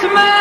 It's.